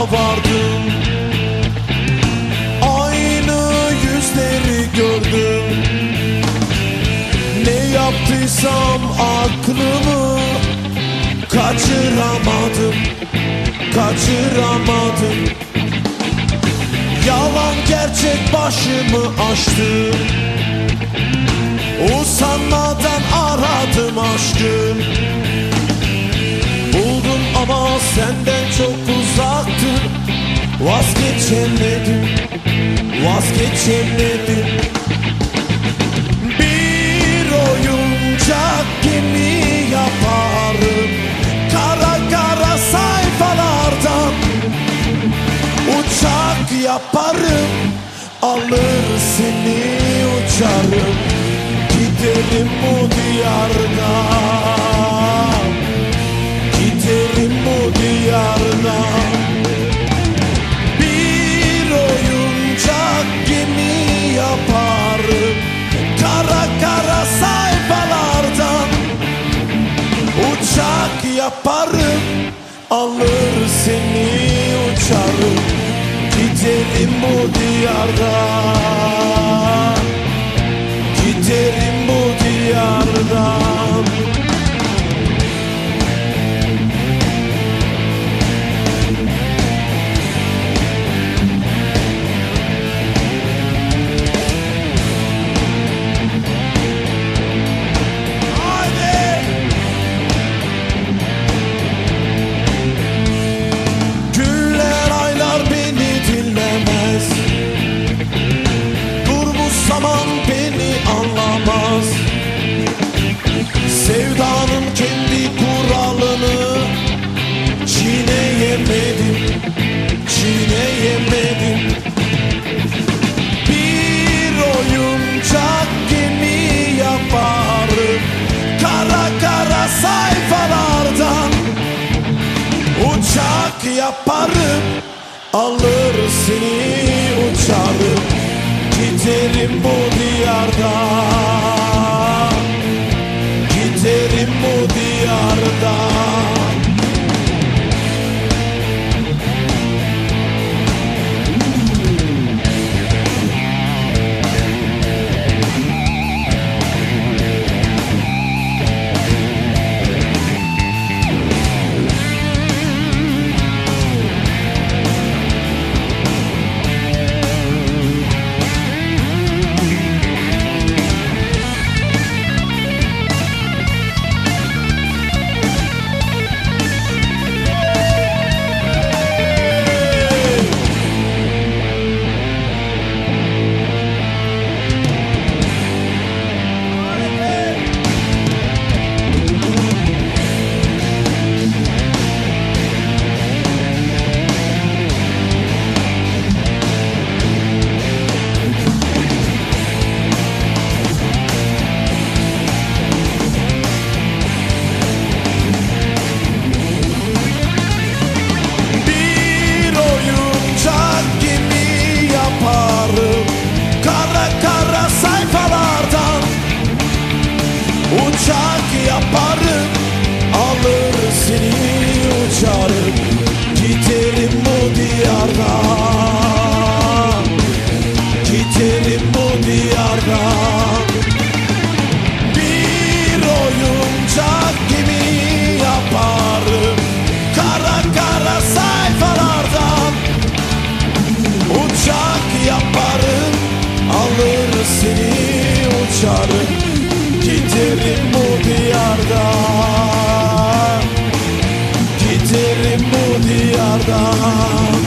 vardım. Aynı yüzleri gördüm. Ne yaptıysam aklımı Kaçıramadım Kaçıramadım. Yalan gerçek başımı açtı Usanmadan aradım aşkım Buldum ama senden çok uzaktın Vazgeçemedim Vazgeçemedim. Bir oyuncak gemi yaparım. Kara kara sayfalardan Uçak yaparım. Alır seni uçarım. Gidelim bu diyardan bu diyardan Gidelim bu diyardan Uçak yaparım. Alır seni uçarım. Giderim bu uçak yaparım. Alır seni uçarım. Giderim bu diyardan. Giderim bu diyardan. Bir oyuncak gibi yaparım. Kara kara sayfalardan. Uçak yardan